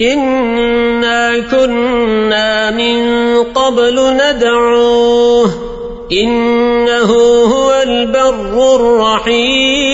إنا كنا من قبل ندعوه إنه هو البر الرحيم